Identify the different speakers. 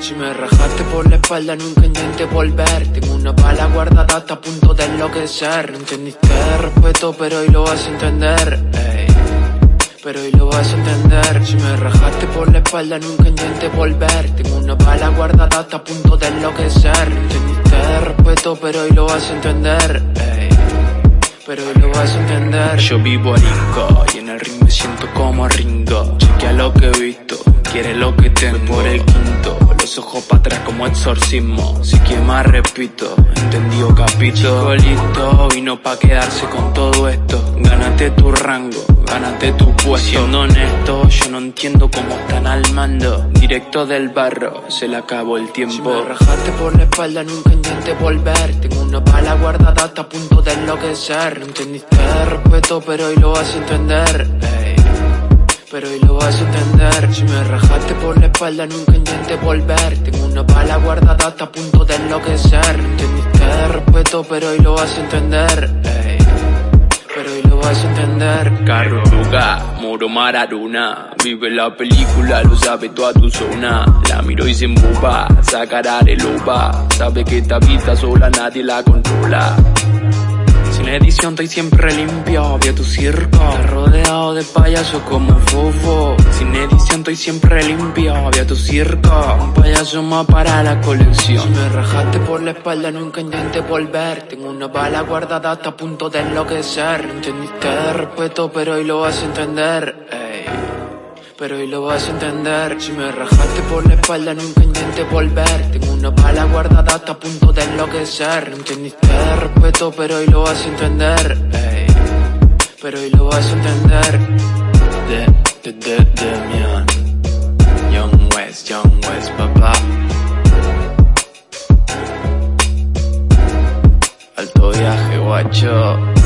Speaker 1: Si me rajaste por la espalda nunca intenté volver Tengo una bala guardada hasta a punto de enloquecer No entendiste respeto pero hoy lo vas a entender ey. Pero hoy lo vas a entender Si me rajaste por la espalda nunca intenté volver Tengo una bala guardada hasta a punto de enloquecer No entendiste respeto pero hoy lo vas a entender. Pero lo vas a entender. Yo vivo arisco y en el ring me siento como Ringo. Chequea lo que he visto, quiere lo que tengo. Por el quinto los ojos para atrás como exorcismo. Si que más repito, entendido capito. Listo, vino pa' quedarse con todo esto. Gánate tu rango, gánate tu puesto. Siendo honesto, yo no entiendo cómo están al mando. Directo del barro, se le acabó el tiempo Si me rajaste por la espalda nunca intenté volver. Tengo una bala guardada hasta a punto de enloquecer. No entendiste respeto pero hoy lo vas a entender. Ey. Pero hoy lo vas a entender. Si me rajaste por la espalda nunca intenté volver. Tengo una bala guardada hasta a punto de enloquecer. No entendiste respeto pero hoy lo vas a entender. Vas a entender. Carro Luga, Moro Maradona. Vive la película, lo sabe toda tu zona. La miro y se embuba, sacará de loba. Sabe que esta vida sola nadie la controla sin edición estoy siempre limpio, vi a tu circo. Rodeado de payasos como fofo. Sin edición estoy siempre limpio, vi a tu circo. Un payaso más para la colección. Si me rajaste por la espalda nunca intenté volver. Tengo una bala guardada hasta a punto de enloquecer. Entendiste respeto pero hoy lo vas a entender ey. Pero hoy lo vas a entender. Si me rajaste por la espalda nunca intenté volver. Tengo una bala guardada hasta a punto de enloquecer. No entendiste respeto pero hoy lo vas a entender. Ey. Pero hoy lo vas a entender. De, de, de, Demian. Young West, Young West, papá. Alto viaje, guacho